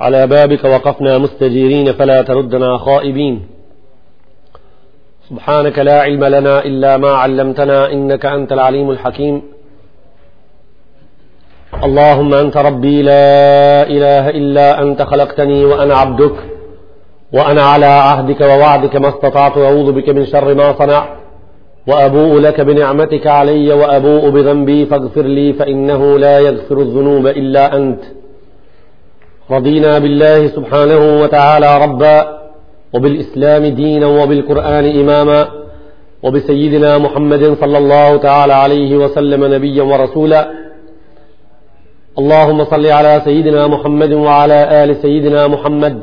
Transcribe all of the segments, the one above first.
على بابك وقفنا مستجيرين فلا تردنا خائبين سبحانك لا علم لنا إلا ما علمتنا إنك أنت العليم الحكيم اللهم أنت ربي لا إله إلا أنت خلقتني وأنا عبدك وأنا على عهدك ووعدك ما استطعت أعوذ بك من شر ما صنعت وأبوء لك بنعمتك علي وأبوء بذنبي فاغفر لي فإنه لا يغفر الذنوب إلا أنت رضينا بالله سبحانه وتعالى ربا وبالإسلام دينا وبالقرآن إماما وبسيدنا محمد صلى الله تعالى عليه وسلم نبيا ورسولا اللهم صل على سيدنا محمد وعلى آل سيدنا محمد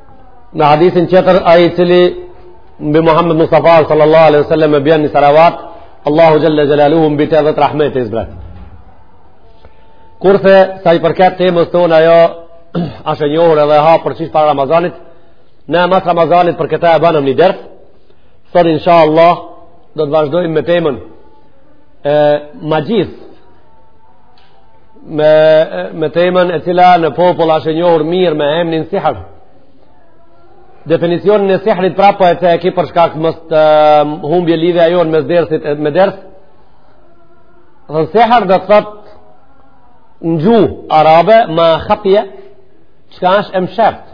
Në hadithin tjetër, ai i cili mbi Muhammed Mustafa sallallahu alaihi sallam e bjen një salavat, Allahu xhele xhelaluhu mbi të dhjetë rahmete i zbret. Kurse, sa i përket temës tonë ajo, asht e njohur edhe ha prej si para Ramazanit, ne mas Ramazanit për këta e banëm një ders, sot insha Allah, do të vazhdojmë me temën e magjis me, me temën e cila në popull asht e njohur mirë me emnin sihr. Definicionin e sihrit prapë po e ceki për shkak të mos t'u humbje lidhja jonë mes dersit e me ders. Dhe sihr do të thot në gjuh arabe ma khafije qka është e msheft,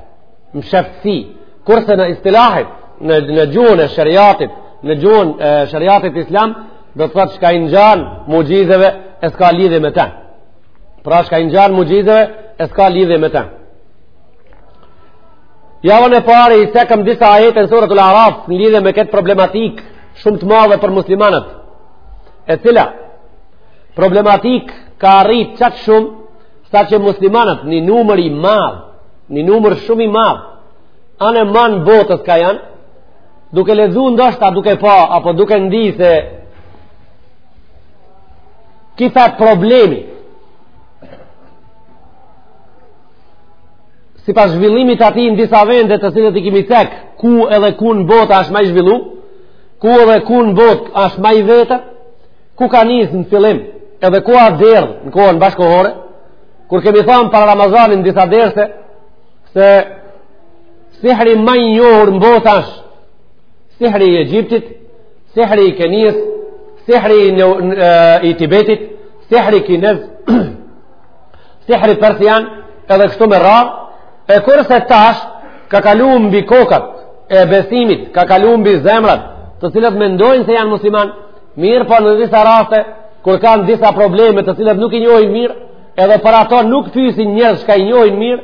msheftësi. Kurse në istilahit, në, në gjuhën e sheriatit, në gjuhën e sheriatit islam, do të thotë çka i ngjan muxhizeve e s'ka lidhje me ta. Pra çka i ngjan muxhizeve e s'ka lidhje me ta. Javën e parë i cekëm disa ajete në suratul Araf në lidhje me këtë problematik shumë të madhe për muslimanët. E cila problematik ka arrit qaq shumë sa që muslimanët një numër i madh, një numër shumë i madh, anë e manë botës kah janë, duke lexu ndoshta duke pa apo duke ndi se ky problemi sipas zhvillimit të tij në disa vende të cilët i kimi cek ku edhe ku në botë ashtë ma i zhvillu ku edhe ku në botë ashtë ma i vjetër ku ka nis në fillim edhe ku ka ardh në kohën bashkohore kur kemi thanë para Ramazanit në disa derse se Sihri ma i njohur në botë është sihri i Egjiptit, sihri i Kenisë, sihri i, në, në, i Tibetit, sihri kinez, sihri persian, edhe kështu me radhë, kurse tash ka kalu mbi kokat e besimit, ka kalu mbi zemrat, të cilat mendojnë se janë musliman, mirë po në disa raste, kur kanë disa probleme të cilat nuk i njohin mirë, edhe për ato nuk pysin njerëz çka i njohin mirë,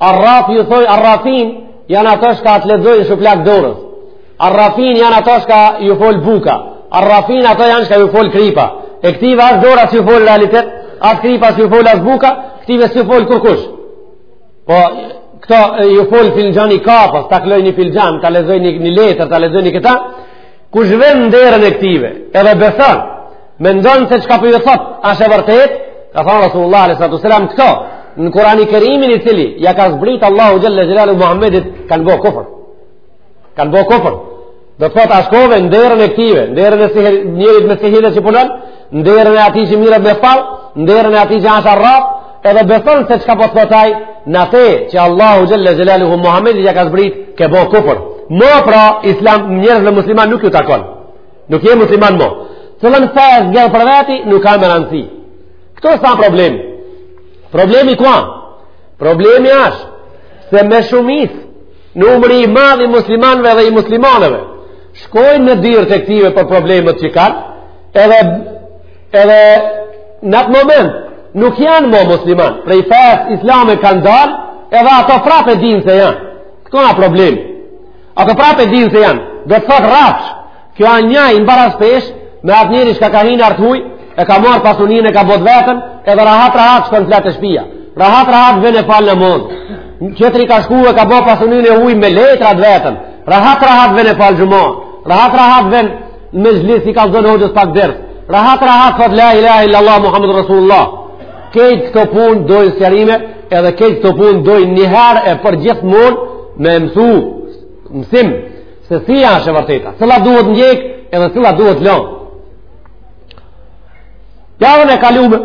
Arraf ju thojn arrafin janë ato çka ta lexojnë shuplakën e dorës. Arrafin janë ato çka ju fol buka. Arrafin ato janë çka ju fol kripa. E këtive as dora s'ju fol realitet, as kripa s'ju fol as buka, këtive s'ju fol kërkush. Po, këto ju fol filxhani i kafes, ta këndoj një filxhan, ta lexoj një, një letër, ta lexoj një këta, ku vjen në derën e këtive, edhe beson, Mendon se çka për ju po thot, ash e vërtet, ka thonë Rasulullah a.s. këto, në kurani kerimin i cili, ja ka zbrit Allahu xhelle xhelaluhu Muhammedit, kanë bo kufër. Kanë bo kufër. Do të thot, a shkove n'derën e këtive, n'derën e sihir, njerit me sihire që punon, n'derën e ati që mirret me fall, n'derën e ati që ash arraf, edhe beson se çka po thot ai, në ate që Allahu xhelle xhelaluhu Muhammedit ja ka zbrit, ke bo kufër. Mo pra, islam, njerëz dhe musliman nuk ju takon. Nuk je musliman mo. Cëllën fe e zgjedh për veti, nuk ka më rëndësi. Këto s'a problemi. Problemi ku a? Problemi është se me shumicë numëri i madh i muslimanve edhe i muslimaneve shkojnë në dyrt e këtive për problemet që kanë edhe, edhe në atë moment nuk janë mo musliman prej fes islame kanë dalë edhe ato prap e dinë se janë. Këto a problemi. Ato prapë e dinë se janë. Do të thotë rrafsh. Kjo a njaj n'baraspesh me atë njeri që ka hinë n'ar t'huj, e ka marrë pasunin e ka bo t'vetën, edhe rahat rahat shkon flet n'shpija. Rahat rahat ven e fal namaz. Qetri ka shku e ka bo pasunin e huj me letra të vetën. Rahat rahat ven e fal xhuman. Rahat rahat ven n'mexhlis i kallzon hoxhës pak ders. Rahat rahat thot la ilaha illallah Muhammed Rasulullah. Kejt këto pun dojnë sqarime edhe kejt këto pun dojnë njëherë e përgjithmon me mësu mësim se si ash e vërteta cëla duhet ndjek edhe cëla duhet lën javën e kalume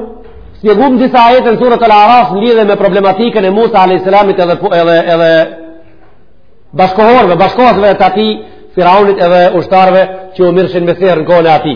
shpjegum disa ajete n'suretul Araf në lidhe me problematikën e Musa a.s. edhe, edhe, edhe bashkohorve, bashkohorve të ati firaunit edhe ushtarve që u mirrshin me sihir në kohën e ati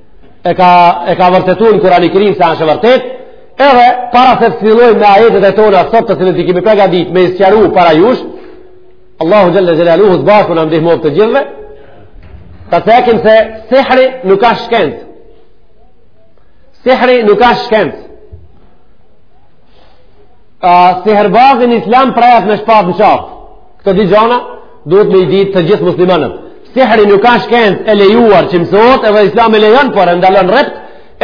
e ka e ka vërtetuar Kurani i Kerim se është e vërtet edhe para se të fillojmë me ajetet e tona sot të cilët i kemi përgatit me sqaru para jush Allahu xhalla xhelaluhu zbashku na ndihmoft të gjithëve ta cekim se sihri nuk a shkenc sihri nuk a shkenc a sihrbazi n'islam prajat me shpat në qafë Këto dy gjona duhet me i ditë të gjithë muslimanët. Sihri nuk a shkencë e lejuar që mësohet edhe islami e lejon, por e ndalon rrept,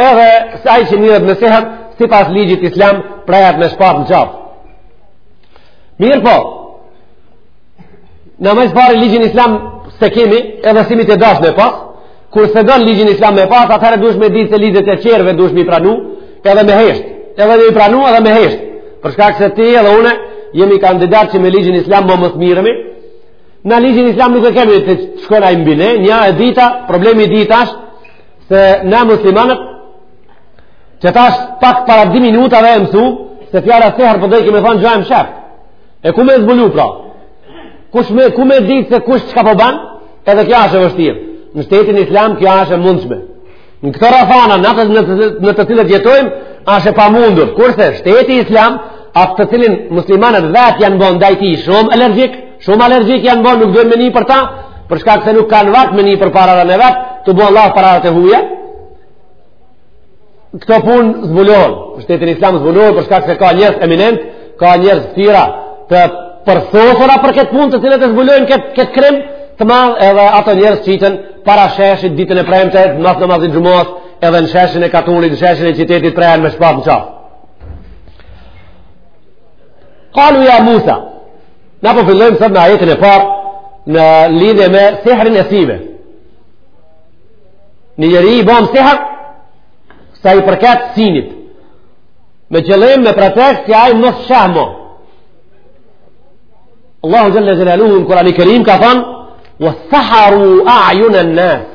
edhe ai që mirret me sihr, sipas ligjit islam, prajat me shpat në qafë. Mirëpo, na më së pari ligjin islam s'e kemi, edhe s'imi t'e dash me pas, Kur s'e don ligjin islam me pas, atëherë duhesh me ditë se ligjet e qerve duhesh me pranu, edhe me hesht. Edhe me pranu edhe me hesht. Për shkak se ti edhe unë jemi kandidat që me ligjin islam mo mos mirremi. Na ligjin islam nuk e kemi të shkon ai mbi ne, nja, e dita, problemi i dit është se na muslimanët që tash pak para 2 minutave e mësu se fjala seher po do, kemi thënë, gja e msheft. E ku me zbulu pra? Kush me, ku me ditë se kush çka po ban? Edhe kjo është e vështirë. Në shtetin islam kjo është e mundshme. Në këto rrethana, në të, në, në të cilët jetojmë, është e pamundur. Kurse, shteti islam, atë të cilin muslimanët vetë janë bon ndaj tij shumë alergjik, shumë alergjik janë bon nuk dojnë me ni për ta, për shkak se nuk kanë vakt me ni për pararën e vet, tu bo llaf pararët e huja, këto punë zbulohen, shtetin islam zbulohen, për shkak se ka njerëz eminent, ka njerëz ftira të përsosura për këtë punë të cilët e zbulojnë këtë, këtë krim, të madh edhe ato njerëz qiten para sheshit ditën e premte mas namazit xhumas, edhe në sheshin e katunit, në sheshin e qitetit prehen me shpatë në qafë. Kalu ja Musa, na po fillojmë sot në ajetin e parë, në lidhe me sehrin e sive, Një njeri i bom sehër, sa i përket sinit. Me qëllim me pretekst, se ai mos shoh mo. Allahu Xhel-le Xhelaluhu në Kurani Kerim ka thonë, wa saharu a'jun e nës.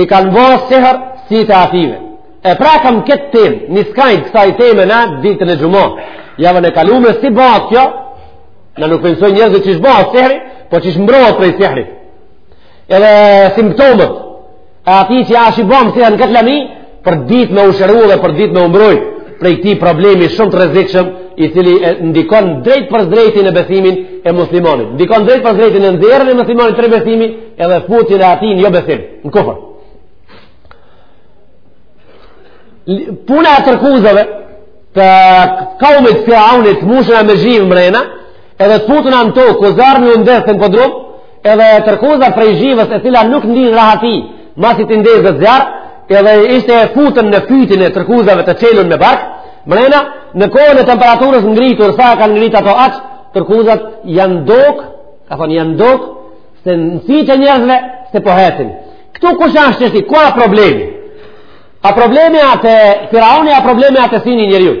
I kanë bo sehër sitë e ative. E prekëm këtë temë, një skaj kësaj teme na ditën e xhuma. Javën e kalume, si bahet kjo, na nuk po msojmë njerëzit qish bahet sehri, po qish mbrohet prej sehrit. Edhe simptomet e atij që ashtë i bomë si në këtë lami, për ditë me u shëru dhe për ditë me u mbrojt, prej këtij problemi shumë të rrezikshëm, i cili ndikon drejtpërdrejti në besimin e muslimanit. Ndikon drejtpërdrejti në nxjerrjen e muslimanit prej besimi edhe futjen e atij në jobesim, në kufër. Puna e tërkuzave të kaumit firaunit mushen me zhivë mrena, edhe futen nën tokë, ku zjarr ndezet në podrum, Edhe tërkuzat prej zhivës e cila nuk ndin rahat, masi të ndezet zjarr, edhe ishte e futën në fytin e tërkuzave të çelun me bark, mrena, në kohën e temperaturës ngritur, sa e kanë ngrit ato aq, tërkuzat janë dokë, ka thonë janë dokë, se në sytë e njerëzve, se po hecin. Këtu ku asht çështja, ku a problemi? A problemi a te firaoni a problemi a te sini njeriut?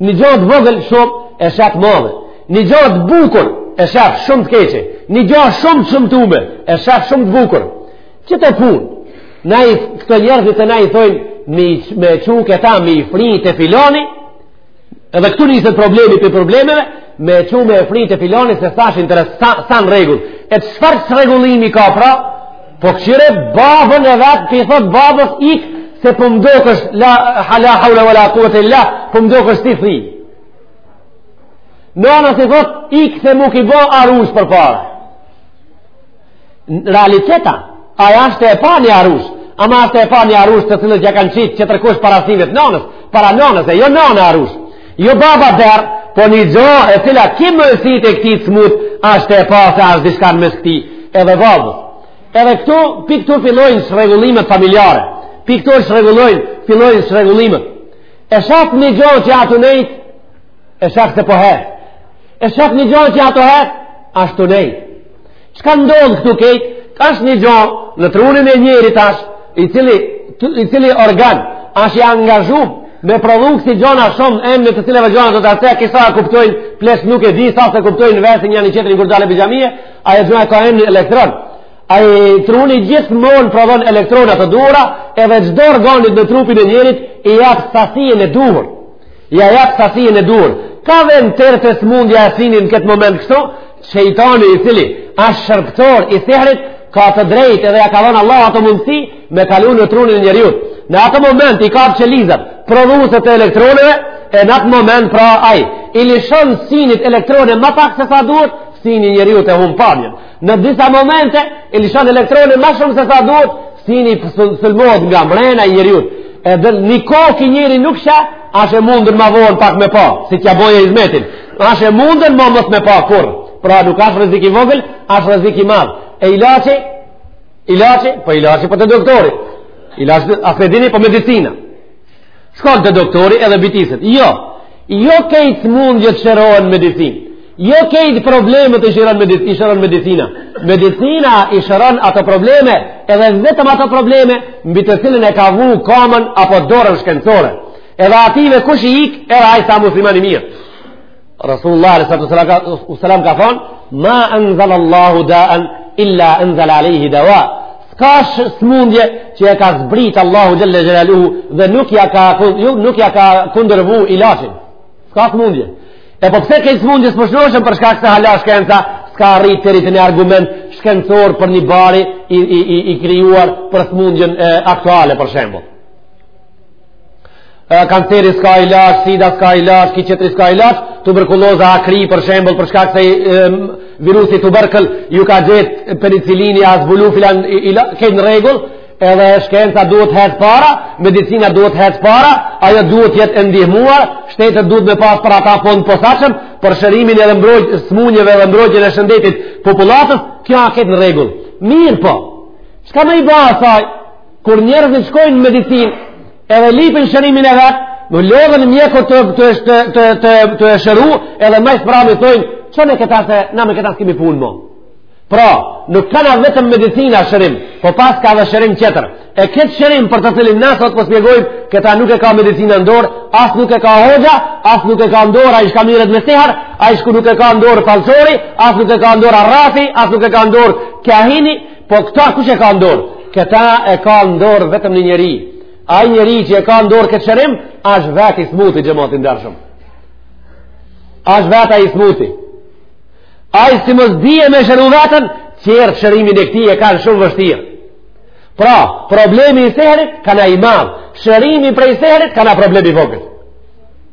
Një gja të vogël shumë e shef të madhe. Një gja të bukur e shef shumë të keqe. Një gja shumë të shëmtume e shef shumë të bukur. Qito punë? Na këto njerëzit se na i thojmë me, me e çu këta me i fri te filani. Edhe këtu niset problemi prej problemeve me e çu me i fri te filani se thash interes s'a, s'a në rregull. E çfarë çrregullimi ka pra? Po kqir babën e vet, po i thotë babës ik, se po m'dokesh, la haula vala kuvete lil-lah, po m'dokesh si thi. Nënës i thotë, ik se m'u ki bo arushë përpara. Në realitet, ai është e pa një arushë, ama është e pa një arushë të cilën ja kanë qitë tjetërkush para simës nënës, para nënës e jo nëna arushë. Jo baba der, po një gjo e cila ki mësit e këti të smut, ashtë tu e pa se ashtë dishka në mes këti, edhe babës. Edhe këtu, pi këtu fillojnë çrregullimet familjare, pi këtu çrregullojnë, fillojnë çrregullimet. E sheh një gjo që a tu nejt, e sheh se po hec. E sheh një gjo që a tu hec, ashtë tu nejt. Çka ndodh këtu kejt? Ashtë një gjo në trunin e njerit ashtë, i cili, i cili organ, ashtë i angazhum, me prodhu kësi gjona shumë, emni i të cilave gjona të të artea, kisa e kuptojnë, pleqt nuk e di, sa se kuptojnë vesin njani qetrin kur dalë pi xhamie, ajo gjo e ka emnin elektron. Ai truni gjithmon prodhon elektronat e duhura, edhe çdo organit në trupin e njerit, i jap sasinë e duhur. Ja jap sasinë e duhur. Ka vend tërë te smundja e sinit në këtë moment kështu, shejtani i cili është shërbtor i sihrit, ka të drejtë edhe ja ka dhënë Allah ato mundësi me kalu në trunin e njeriut. Në atë moment i kap qelizat, prodhuesit e elektroneve, e në atë moment pra ai i lishon sinit elektrone ma pak se sa duhet, sini i njeriut e hum pamjen. Në disa momente, i lishon elektrone ma shumë se sa duhet, sini sulmohet nga mrena e njeriut. Edhe një kohë ki njeri nuk sheh, ashtë e mundën ma von pak me pa, si t'ja boje hizmetin. Ashtë e mundën ma mos me pa kurr. Pra nuk ashtë rrezik i vogël, ashtë rrezik i madh. E ilaçi, ilaçi, po ilaçi, po te doktori. Ilaçi, a s'e dini, po medicina. Shkon te doktori edhe bitiset. Jo, jo kejt smundjet shërohen n'medicinë. Jo kejt problemet i shëron, medic, i shëron medicina. Medicina i shëron ato probleme edhe vetëm ato probleme mbi të cilën e ka vu kamën apo dorën shkencore. Edhe ative kush i ik edhe ai s'a musliman i mirë. Rasulullah a.s. ka thonë, ma enzal Allahu daan, illa enzal alejhi dawa. S'ka smundje që e ka zbrit Allahu xhelle xhelaluhu dhe nuk ja ka, ju, nuk ja ka kundërvu ilaçin. S'ka smundje. E po pse kejt smundjet s'po shnoshen, për shkak se hala shkenca, s'ka arritë të arrinë një argument shkencor për një bari i, i, i, i krijuar për smundjen e, aktuale për shembull. kanceri s'ka ilaç, sida s'ka ilaç, ki qetri s'ka ilaç, tuberkuloza a kri për shembull, për shkak se e, virusi tuberkul ju ka gjet penicilini, a zbulu filan, kejt në rregull, edhe shkenca duhet t'hecë para, medicina duhet t'hecë para, ajo duhet t'jetë e ndihmuar, shtetet duhet me pas për ata fond posaçëm, për shërimin edhe mbrojt, smunjeve dhe mbrojtjën e shëndetit popullatës, kjo a kejt në rregull. Mirëpo, çka me i ba asaj, Kur njerëzit shkojnë në medicinë, edhe lipin shërimin e vet, më lodhen mjekët të të të të të, të shëru, edhe ma t'pram i thojnë, "Çone këta se na me këta s'kemi punë më." Pra, nuk kana vetëm medicina shërim, po paska dhe shërim tjetër. E këtë shërim për të cilin na sot po shpjegojmë, këta nuk e ka medicina në dorë, as nuk e ka hoxha, as nuk e ka në dorë ai shka mirret me seher, ai shku nuk e ka në dorë fallxhori, as nuk e ka në dorë arrafi, as nuk e ka në dorë kahini, Po këta kush e ka n'dorë? Këta e ka n'dorë vetëm një njeri. Ai njeri që e ka n'dorë këtë shërim, është vetë i smuti xhemat i ndershëm. është vetë i smuti. Ai si mos dije me shëru veten, qërë shërimin e këtij e kanë shumë vështirë. Pra, problemi i seherit kana i madh. Shërimi prej seherit kana problem i vogël.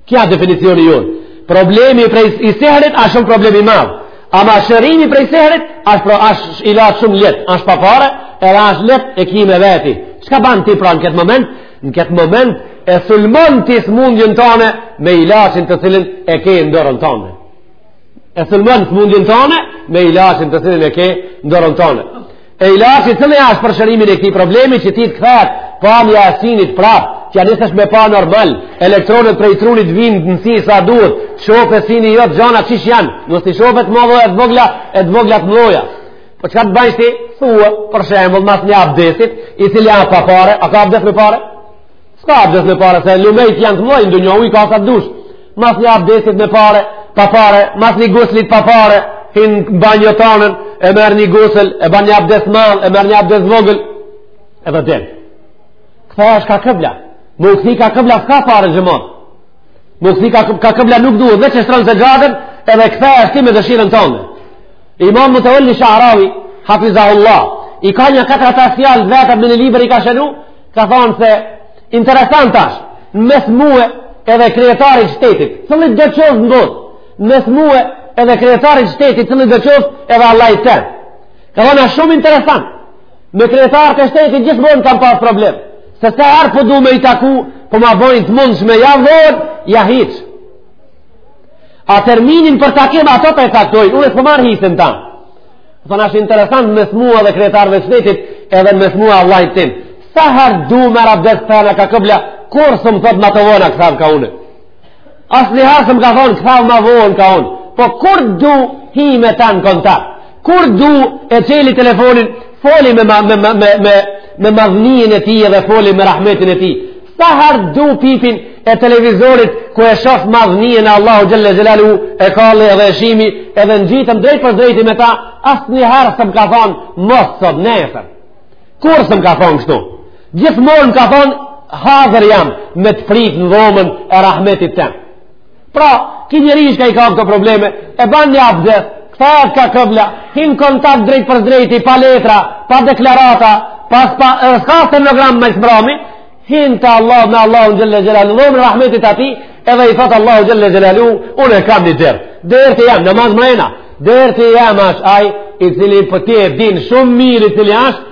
Ky a definicioni jonë. Problemi prej i sehrit është shumë problem i madh. Ama shërimi prej sehrit është pra, i letë shumë letë. është pa pare, edhe është letë e kime veti. Çka ban ti pra në këtë moment? Në këtë moment e sulmon ti smundjen tane me ilaçin të cilin e ke n'dorën tane. E sulmon smundjen tane me ilaçin të cilin e ke n'dorën tane. E ilaçi cili asht për shërimin e këtij problemi që ty të kthehet pamja e sinit prap, që ja nisish me pa normal, elektronet prej trunit vijnë në si sa duhet, të shofe sini jot gjanat qysh janë, mos t'i shofe të mëdhajat vogla, e të voglat mëdhaja. Po çka të bajsh ti, thua, për shembull, mas një abdesit, i cili a pa pare, a ka abdes me pare? S'ka abdes me pare, se lumejt janë të mlojnë, dë një ujë ka sa të dush. Mas një abdesit me pare, pa pare, mas një guslit pa pare, hin banjon tonë, e merr një gusl, e ban një abdes madh, e merr një abdes vogël, edhe del. Kthehesh ka kibla. Me u kthy ka kibla, s'ka pare xhemat. Me u kthy ka, ka kibla nuk duhet, dhe që shtron sexhaden, edhe këta është ti me dëshirën tonë. Imam Mutevel-li Sharavi, hafizahullah, i ka një katër ata fjalë vetëm në libër i ka shënu, ka thonë se interesant është në mes mue edhe kryetarit shtetit cilido të qoftë në botë në mes mue edhe kryetarit shtetit cilido të qoftë edhe Allahit tem ka thonë është shumë interesant me kryetarët e shtetit gjithmonë kam pas problem se sa herë po du me i taku po ma bëjnë të mundshme ja vonë ja hiç a terminin për takim ato ta caktojnë unë s'po marr hisen tanë Thon është interesant mes mua dhe kryetarëve të shtetit edhe mes mua Allahit tim. Sa herë du marr abdes kthana ka kibla, kurrë s'më thotë ma të vona kthav ka une. Asnjëherë s'më ka thonë kthav ma vonë ka unë. Po kur du hi me ta në kontakt, kur du e çeli telefonin, foli me, me, me, me, me, me madhninë e tij edhe foli me rahmetin e tij. Sa herë du pipin e televizorit ku e shof madhnien e Allahu Xhelle Xhelaluhu e kalli edhe e shimi edhe ngjitem drejtpërdrejti me ta asnjëherë s'më ka thonë mos sot nesër kurrë s'më ka thonë kështu gjithmonë më ka thonë hazër jam me të prit në dhomën e rahmetit tem Pra, ki njeri shka i ka këto probleme, e ban një abdes, kthehet ka kibla, hin kontakt drejtpërdrejti, pa letra, pa deklarata, pa spa, e s'ka stenogram ma së mbrami, hin te Allah me Allahun xhelle xhelaluhu, dhomën e rahmetit t'tij, edhe i thotë Allahu xhelle xhelaluhu, unë e kam një dert, derti jem, namaz mrena, derti jem ashtë aj, i cili për po ti e din shumë mirë i cili ashtë,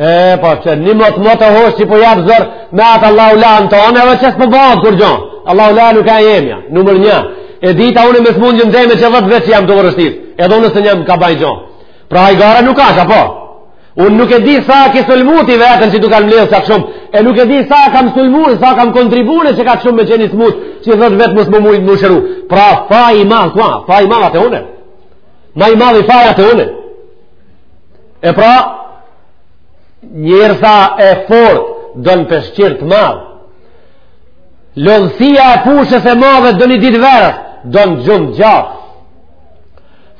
E, po, qe një mot mot hoxhë që po jap zor, me atë Allahu lanë tane, e që s'po bohet, po kurgjo. Allahu la nuk e jemja, numër një. E dyta unë me smundjen teme qe dhetë vjet që jam të vërështir, edhe unë s'jam ka baj gjo. Pra i gara nuk asha, po. Unë nuk e di sa ke sulmu ti veten që t'u kanë mledhë sa shumë, e nuk e di sa kam sulmu, sa kam kontribu unë që kaq shumë me qenë i smut, qe dhetë vjet mos me mujtë m'u shëru. Pra faj i madh, fa, faj i madh te une. Ma i madhi faj te une. E pra, njersa e fortë don peshqir të madh. Lodhësia e fushës e madhe do një ditë verës, don gjumë t'gjatë.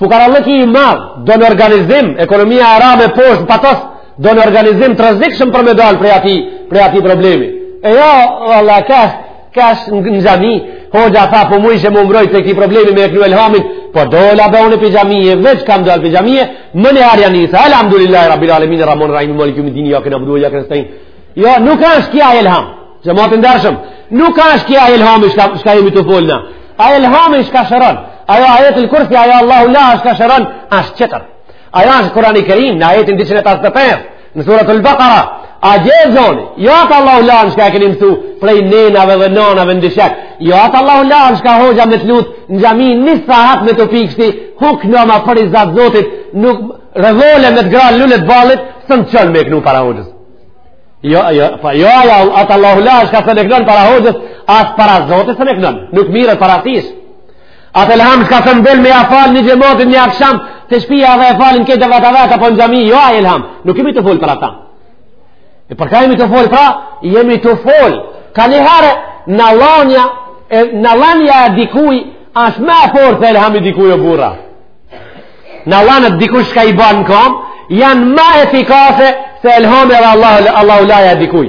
Fukarallëki i madh don organizim, ekonomia e rame poshtë patos, don organizim të rrezikshëm për me dalë prej ati, prej ati problemi. E jo, Allah, ka, Kesh në në xhami, hoxha tha po mujshe m'u mbrojt te ki problemi me e knu elhamin, po dola be unë prej xhamie veç kam dola prej xhamie, menjëherë ja nisa, alhamdulillah, rabbil alemin, rahman, rahimi, maliki jeumidini, ijake nabudu, ijake nestain, jo, nuk është kja elham, xhemat i ndershëm, nuk është kja elhami shka jemi tu folë na, ai elhami shka shëron, ajo ajetul kursi, ajo Allahu la, shka shëron, është qetër. Ajo është Kurani Kerim, në ajetin 285, në suretul Bekara, a gjithë zoni, jo atë Allahu lanë shka e keni mësu, prej nenave dhe nanave në dyshek, jo atë Allahu lanë shka hoxha me të lutë, në xhami një sahat me të pikështi, huk në ma prej zatë zotit, nuk rëvole me të ra n'lule t'ballit, së në qënë me kënu para hoxhës. Jo, jo, pa, jo, jo, atë Allahu lanë shka s'e knon para hoxhës, as para zotit s'e knon, nuk miret parasysh. Atë elham shka se mbel me ja falë një xhematin një aksham te shpia dhe e falin këtë vata vata po në xhami, jo ai elham, nuk jemi tu folë për ata. E për çka jemi tu folë pra, jemi tu folë. Kanjëherë nallanja, e, nallanja e dikuj, ashtë ma e fortë se elhami i dikuj o burra. Nallanet e dikuj shka i ban në kamë, janë ma efikase se elhami edhe Allah, Allahu laja e dikuj.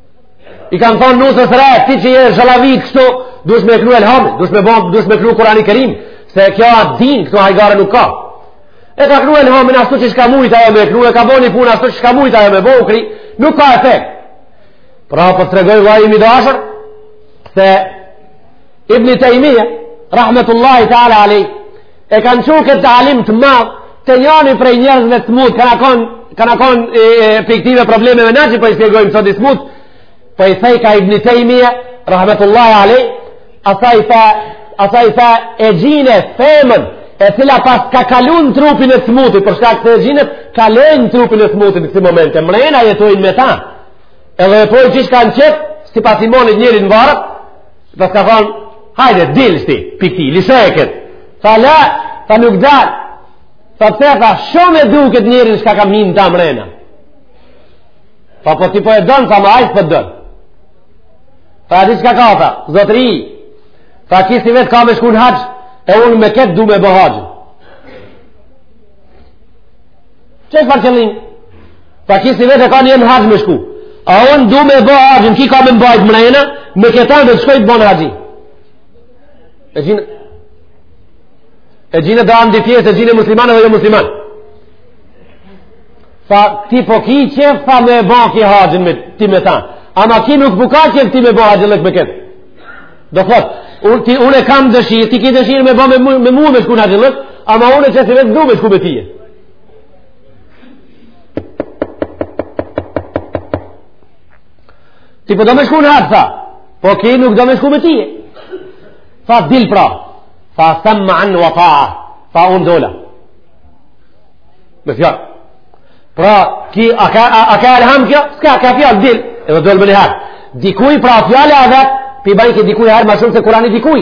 i kanë thonë nuses re, ti që je zhëlavi kështu, dush me knu elhamin, dush me, bon, dush me knu kurani kerim, se kjo atë din, këtu hajgare nuk ka. E ka knu elhamin ashtu qysh ka mujt me e knu, e ka bo ni punë ashtu qysh ka mujt me e bo, por nuk ka efekt. Pra, po të tregoj vllai im i dashur, se Ibni Tejmije, rahmetullahi ta'ala alej, E kanë çu këtë alim të madh, te njani prej njerëzve të smut, ka konë ka konë e, e viktimë e problemeve na që po i shpjegojmë sot i smut, po i thojka ibn Tejmije, rahmetullahi alej, asaj far, asaj far exhine femën, e cila paska kalu në trupin e smutit, për shkak se exhinët kalojnë në trupin e smutit në kësi momente, mrena jetojnë me ta, edhe bojnë qysh kanë qef, sipas imanit njerit nvaret, Po i ka thonë, hajde, dil shti, prej ktij, lishoje këtë. Tha la, tha nuk dal. Tha pse, tha shumë e du këtë njerin çka kam hi në ta mrena. Tha po ti po e don, tha ama ai po të don. Tha e di çka ka, tha, zotëri, tha ky sivjet ka me shku në haxh, e unë me këtë du me bo haxhin. Çfarë qëllim? Tha ky sivjet e ka nijet në haxh me shku. A unë du me bo haxhin, ky ka me mbajt mrena, me këta dhe të shkoj t'boj haxhin. Exhinët, exhinët janë dy pjesë, exhin muslimanë dhe jo muslimanë. Tha ti po ki qef me bo ky haxhin me ti me ta. Ama ky nuk po ka qef ti me bo haxhin me këtë. Do thot, unë ti unë kam dëshirë, ti ke dëshirë me bë me me mua me shku në atë ama unë çesë vetë duhet të shku me ti. Ti po do me shku në haxh, tha. Po ky nuk do me shku me ti. Tha, dil pra. Tha, sem'an wa ta'a. Tha, unë dola. Me fjalë. Pra, ky, a ka, a, a ka elham kjo? S'ka, ka fjalë, dil. Edhe dol menjëherë. Dikuj, pra, fjala vet po i bajka dikuj hajr ma shumë se kurani dikuj.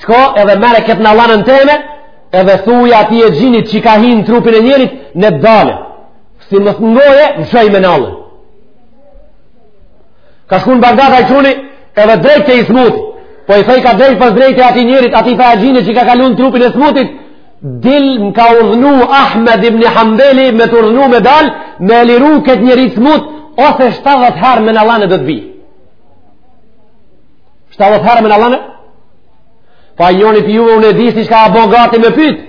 Shko edhe merre këtë nallanen teme, edhe thuj atij exhinit që ka hi në trupin e njerit ne t'dale. Si mos ngoje, mshoj me nallane. Ka shku në Bagdad ai çuni, edhe drejt te i smuti. Po i thojka drejtpërdrejt atij njerit, atij far exhinit që ka kalu n'trupin e smutit, dil më ka urdhnu Ahmed ibn Hanbeli me të urdhnu me dal, me e liru këtë njeri t'smut, ose 70 herë me nallane do të bij. Shtatdhet herë me nallane? Pa njoni prej juve unë e di se çka a bo gati me pyt.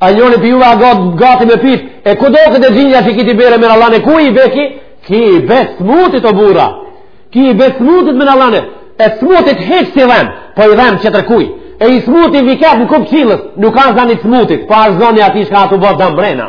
A njoni prej juve a bo gati me pyt. E ku do këtë xhinja që ky t'i bjere me nallane? Kuj i bje ky? Ky i bje t'smutit o burra. Ky i bje t'smutit me nallane. E smutit hiç s'i dhem. Po i dhem tjetërkuj. E i smuti viket në kupë qillës. Nuk a zani smutit. Po a zani atij çka atë u bo dëm mbrena.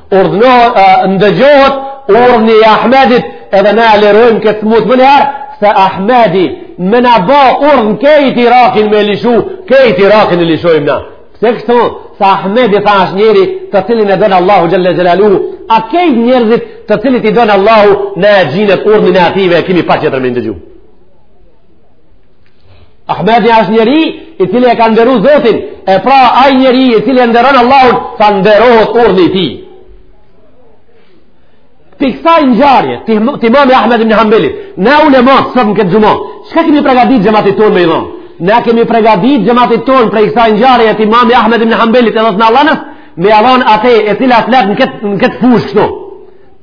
Urdhnohet, ndëgjohet, urdhni i Ahmedit, edhe na e lirojmë këtë smutë menjëherë, se Ahmedi me na bo urdhën kejt Irakin me lishu, kejt Irakin e lishojmë na. Pse kështu, se Ahmedi tha është njeri të cilin e don Allahu Xhelle Xhelaluhu, a kejt njerëzit të cilët i don Allahu na xhinët urdhnin e atyve e kimi patjetër me ndëgju. Ahmedi është njeri i cili e ka nderu Zotin, e pra ai njeri i cili e nderon Allahun, tha nderohet urdhni i tij. Pi kësaj ngjarje, të, të imam Ahmed ibni Hambelit, na ulemat, sot në këtë xhuma, çka kemi pregadit xhematit tonë me i dhonë? Ne kemi pregadit xhematit tonë prej kësaj ngjarje, të imam Ahmed ibni Hambelit edhe të në Allanës, me ja dhonë ate e cila flet në këtë në këtë fushë këtu.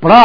Pra,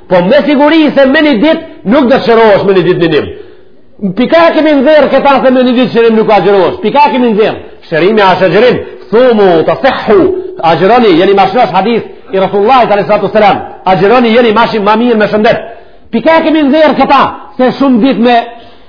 Po me siguri se me një dit nuk do shërohesh me një dit ninim. Pi ka e kemi nxerrë këta se me një dit shërim nuk agjërosh. Pi ka e kemi nxerrë. Shërimi ash agjërim. Sumu tesihhu. Agjëroni jeni ma shnosh hadith i Rasulullahit alejhi salatu ves selam. Agjëroni jeni ma shim ma mirë me shëndet. Pi ka e kemi nxerrë këta se shumë dit me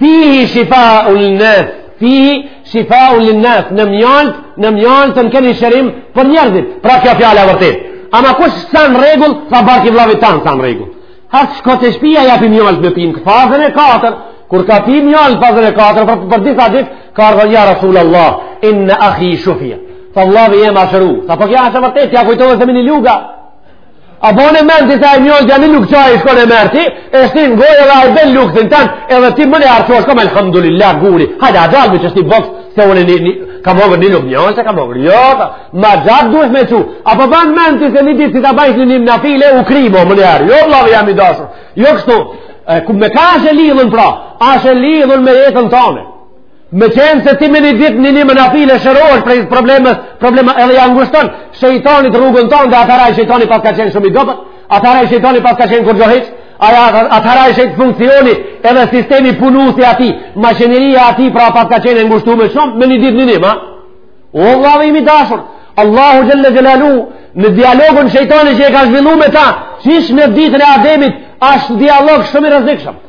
Fihi shifaun linnas, fihi shifaun linnas, në mjaltë, në mjaltë të në keni shërim për njerëzit, pra kjo fjala e vërtetë. Ama kush s'a në rregull, tha barki vllavit tan s'a në rregull. Hajt shko te shpia japi mjaltë me pi, fazën e katër, kur ka pi mjaltë fazën e katër, për, për disa ditë, ka ardhën ja Rasul Allah, inne akhi shufia. Tha vllavi jem a shëru, tha po kjo ash e vërtetë, ti a kujtove se me ni lugë, A po bon mend ti se ai mjaltë ni lugë çaj shkon e merr ti, e shtin n'gojë edhe ai bën luksin tan, edhe ti meniher çohesh kom alhamdulillah guri. Hajde dal me shti boks se unë e kam hongër ni lugë mjaltë e kam hongër. Jo, tha, ma gjat duhet me çu. A po bën mend ti se ni ditë si ta bajsh ninim nafile u kry mo meniher. Jo vllavi jem i dashur. Jo kështu. E, ku me ka është e lidhën pra, është e lidhën me jetën tonë. Me qenë se ti me një ditë ninim nafile shërohesh prej problemeve, problemeve edhe ja ngushton shejtanit rrugën tonë dhe atëherë shejtani paska qenë shumë i dobët, atëherë shejtani paska qenë kurgjo hiç, atëherë i shejt funksioni edhe sistemi i punës i atij, maqineria e atij pra paska qenë ngushtu me shumë, me një ditë ninim. O, vllavi im i dashur, Allahu xhelle xhelaluhu, në dialogun e shejtanit që e ka zhvillu me ta, qysh në ditën e Ademit, asht dialog shumë i rrezikshëm.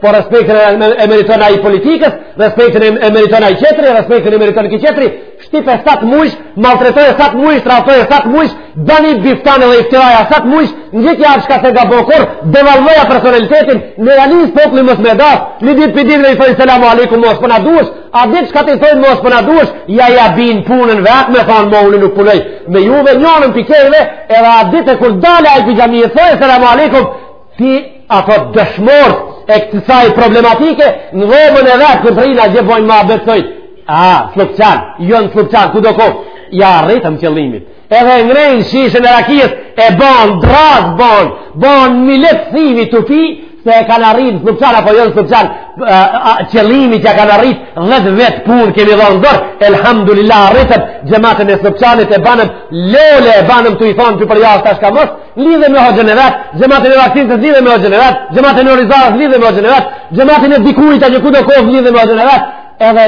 Po respektin e meriton ai politikan, respektin e meriton ai tjetri, respektin e meriton ky tjetri, shtype sa t'mujsh, maltretoje sa t'mujsh, trafoje sa t'mujsh, bani buhtan edhe iftira sa t'mujsh, ngjitja çka s'e ka bo kurr, devalvoja personalitetin, në janis popli mos me dasht, një dit për dit dhe i thojë selamu alejkum mos përna po dush, a di çka të i thoi mos përna po dush, ja ja bjen punën vetë me thonë mo unë nuk punoj, me juve njërën për kejve, edhe atë ditë kur del ai pi xhamie thojë selamu alejkum, Ti apo dëshmor e kësaj problematike në dhomën e vet kur të rrinë gjë bojnë ma besoj. A, Slupçan, jo në Slupçan, kudo ko, ja arritëm qëllimit. Edhe ngrejnë shishën e rakijës e bon, draz bon, bon milet thimi të pi, se e kanë arritë Slupçan apo jo në Slupçan, qëllimit ja kanë arritë dhe dhe vetë punë kemi dhonë dorë, elhamdulillah arritëm xhematin e Slupçanit e banëm, lole e banëm tu i thonë të përjavë të ashka mështë, lidhe me hoxhën e vet, xhamatin e Vaksincës lidhe me hoxhën e vet, xhamatin e Orizarës lidhe me hoxhën e vet, xhamatin e dikujt që kudo kohë lidhe me hoxhën e vet. Edhe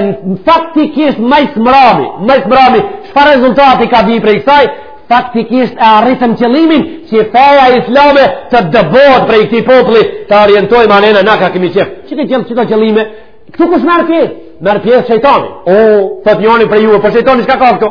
faktikisht ma s'mrami, ma s'mrami, çfarë rezultati ka dhënë prej kësaj? Faktikisht e arritëm qëllimin që feja islame të dëbohet prej këtij populli, t'i orientojmë manej na kah kemi qef. Çka qen çka qëllime? Këtu kush merr pjesë? Merr pjesë shejtani. O, thotë njëri prej ju, po shejtani çka ka këtu?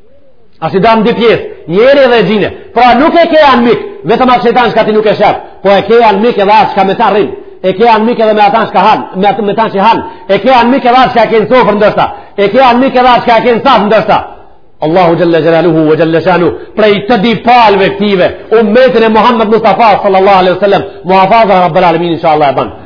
Asht i damë në dy pjesë, njeri edhe xhinë. Pra nuk e ke anmik vetëm atë shejtan shka ti nuk e shef, po e ke anmik edhe atë shka me ta rrin, e ke anmik edhe me ata shka hanë, me, me ta që hanë, e ke anmik edhe atë shka e ke në sofër ndoshta, e ke anmik edhe atë shka e ke në saf ndoshta. Allahu xhel-le xhelaluhu ve xhel-le shanuhu, prej të di palve këtive, umetin e Muhammed Mustafa sallallahu alaihi wasallam, muhafaza rabbel alemin insha Allah e banë.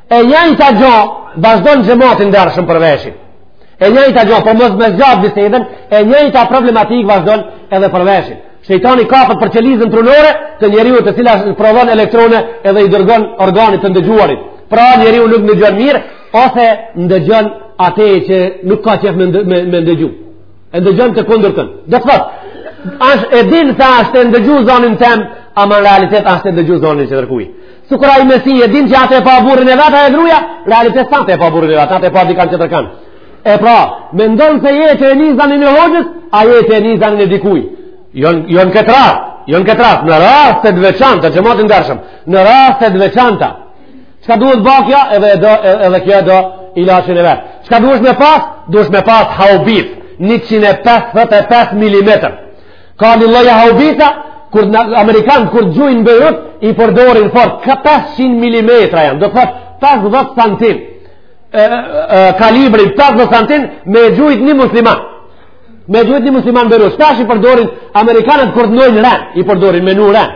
E njëjta gjo, vazhdon, xhemat i ndershëm, për veshin. E njëjta gjo, për mos me zgjatë bisedën, e njëjta problematikë vazhdon edhe për veshin. Shejtani kapet për qelizën trunore të njeriut, e cila prodhon elektrone edhe i dërgon organit të ndëgjuarit. Pra njeriu nuk ndëgjon mirë ose ndëgjon atë që nuk ka qef me, me, me ndëgju. e ndëgjon të kundërtën. Do të thotë, ai e din se asht tu ndëgju zonin tem, ama në realitet asht tu ndëgju zonin tjetërkuj. Sikur ai me sy, e din që asht tu e pa burrin e vet gruaja, realitet s'asht tu e pa burrin e vet, asht tu e pa dikan tjetërkan. E pra, mendon se je tu ni zanin e hoxhës, a je tu ni zanin e dikuj. Jo, jo në këtë rast, jo në këtë rast, në raste të veçanta, xhemat i ndershëm. Në raste të veçanta, Çka duhet ba? Kjo edhe, edhe, edhe kjo do ilaçin e vet. Çka duhet me pas? Duhet me pas haubicë 155 mm. Ka një lloj haubica, kur amerikanët, kur gjujnë Bejrut, i përdorin fort, 500 mm janë, do të thotë 50 santin, kalibri 50 santin, me gjujt një musliman. Me gjujt një musliman Bejrut, s'ka që i përdorin, Amerikanët kur të nojnë ren, i përdorin me nu ren.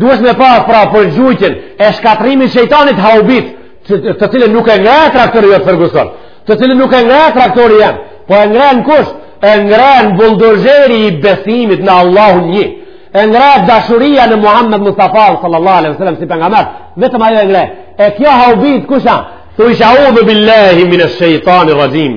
Duhet me pas pra për gjujtjen e shkatrrimit shejtanit haubicë, të cilën nuk e ngre traktori jot Ferguson, të cilën nuk e ngre traktori jem, po e ngren kush, e ngren buldozeri i besimit në Allahun një, e ngre dashuria në Muhammed Mustafa sallallahu alaihi wasallam si pejgamber, vetëm ajo e ngre. E kjo haubicë kush asht, thuaj audhu billahi minash shaitanir rajim.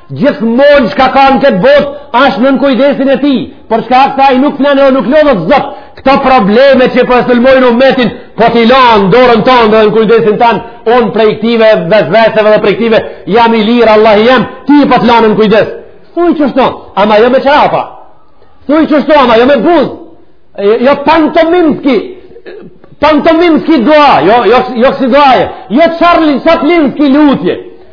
Gjithmonë që ka ka në këtë botë, asht nën kujdesin e tij, për shkak se ai nuk flen e nuk lodhet zot, këta probleme që përsëllmojnë umetin, po t'i lanë n'dorën tande dhe në kujdesin tand, unë prej këtyne, vesveseve dhe prej këtyne, jam i lirë, Allahi jem, ty po t'i la në kujdes. Thuj qështu, ama jo me qrapa, thuj qështu, ama jo me buzë, jo pantomimski, pantomimski dua, jo, jo, jo asi duaje, jo Charlie Chaplinski lutje,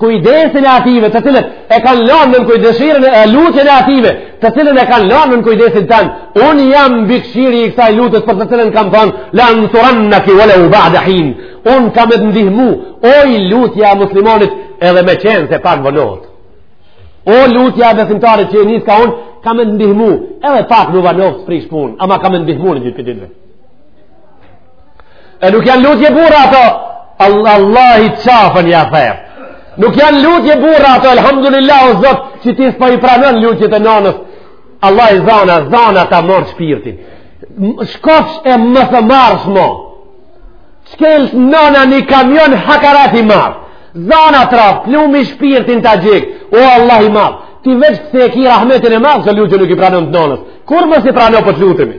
kujdesin e atyne të cilët e kanë lanë nën kujdesin e lutjen e atyne të cilën e kanë lanë nën kujdesin tand unë jam mbikëqyrësi i kësaj lutjes për të cilën kam thanë la ensuranneki ve leu ba'da hin unë kam me të ndihmu oj lutja e muslimanit edhe me qenë se pak vonohet o lutja e besimtarit që e niska unë kam me të ndihmu edhe pak n'u vonoftë s'prish punë ama kam me të ndihmu në ditë të e nuk janë lutje burra ato Allah, Allahi qafën ja theftë nuk janë lutje burra ato alhamdulillah o zot që ti s'po i pranon lutjet e nanës Allahi zana, zana ta marrtë shpirtin shkofsh e mos ardhsh mo shkelt nana nji kamion hakerat i marrtë zana t'raftë plumi shpirtin të gjik o Allah i madh ti veç se e ki rahmetin e madh që lutjet nuk i pranon të nanës kurrë mos i prano për po të lutemi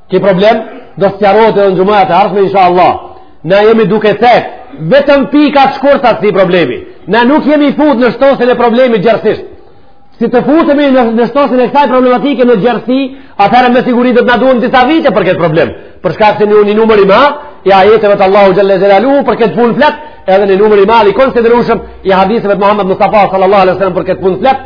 Ky problem, do sqarohet edhe në xhumatë e ardhshme, insha Allah. Na jemi duke cek, vetëm pika të shkurta t'këtij problemi. Na nuk jemi fut në shkoqitjen e problemit gjerësisht. Si të futemi në, në shkoqitjen e kësaj problematike në gjerësi, atëherë me siguri do të na duhen disa vite për këtë problem. Për shkak se një një numër i madh, i ajeteve të Allahut Xhelle Xhelaluhu, për këtë punë flet, edhe një numër i madh, i konsiderueshëm, i haditheve të Muhammed Mustafa sallallahu alaihi sallam për këtë punë flet,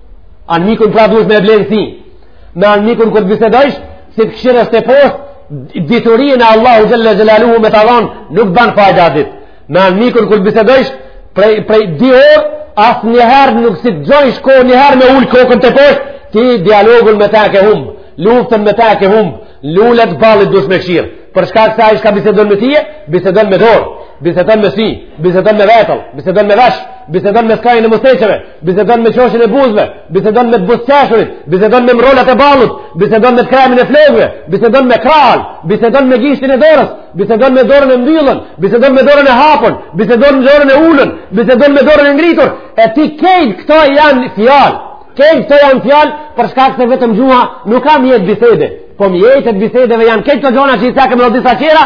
Armikun pra duhet me e ble n'sy. Me armikun kur të bisedojsh, si të këqyrësh teposhtë, diturinë Allahu Xhelle Xhelaluhu me ta dhanë, nuk ban fajda hiç. Me armikun kur të bisedojsh, prej, prej dy orë, asnjëherë nuk si të qëllojsh ka njëherë me ul kokën teposhtë, ti dialogun me ta e ke humbë, luftën me ta e ke humbë, n'lule t'ballit duhesh me e këqyr. Për shkak se ai çka bisedon me ty, bisedon me dorë, bisedon me sy, bisedon me vetull, bisedon me vesh, bisedon me skajin e musteqeve, bisedon me qoshin e buzve, bisedon me t'buzëqeshurit, bisedon me mrrolat e ballit, bisedon me t'krehmen e flokve, bisedon me krah, bisedon me gishtin e dorës, bisedon me dorën e mbyllun, bisedon me dorën e hapun, bisedon me dorën e ulun, bisedon me dorën e ngritur, etj krejt këto janë fjalë, krejt këto janë fjalë, për shkak se vetëm gjuha nuk â mjet bisede, po mjetet e bisedeve janë krejt këto gjona që i cekëm dhe disa tjera,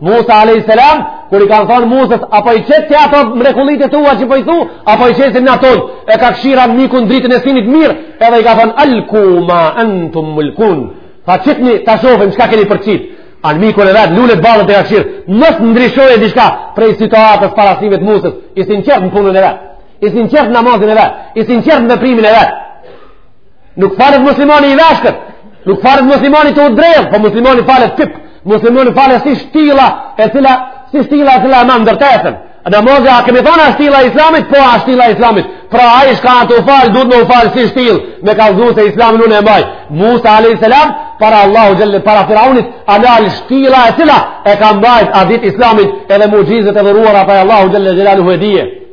Musa a.s. kur i kanë thonë Musës, apo i qet ti ato mrekullitë e tua që po i thu, po apo i qesim na tonat, e ka kshirë anmikun dritën e synit mirë, edhe i ka thonë, alku ma entum mulkun, tha qitni ta shofim, çka keni për qitë, anmikun e vet, lule të ballit e ka kshirë, mos ndryshojë diçka prej situatës para syve të Musës, i sinqertë në punën e vet, i sinqertë në namazin e vet, i sinqertë në veprimin e vet, Nuk falet muslimani i vyshkët, nuk falet muslimani tu u dredh, po muslimani falet pip, muslimani falet si shtylla e cila, si shtylla e cila e ma ndërtesën. Namazi, a kemi thonë a shtylla e islamit, po a shtylla e islamit. Pra ai çka të falet, duhet me u falë si shtyllë, me kallxu se islamin unë e maj. Musa a.s. para Allahu xhel, para Firaunit, a dalë shtylla e cila e ka mbajt atë ditë islamin edhe muxhizet e dhuruara prej Allahut xhele xhelaluhu e dije.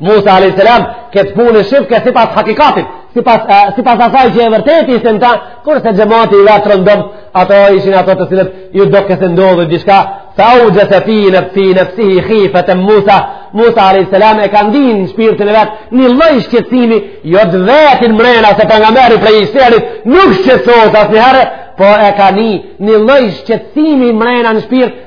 Musa a.s. këtë punë e shifke sipas hakikatit, sipas, uh, sipas asaj që e vërteta ishte në ta, kurse xhemati i vet rëndom, ato ishin ato të cilët ju doke se ndodhi diçka, fe evxhese fi nefsihi hifeten Musa, Musa a.s. e ka ndi në shpirtin e vet, një lloj shqetsimi, jo të vetin mrena se pejgameri prej sihrit nuk shqetsohet asnjëherë, po e ka ni, një lloj shqetsimi mrena në shpirt,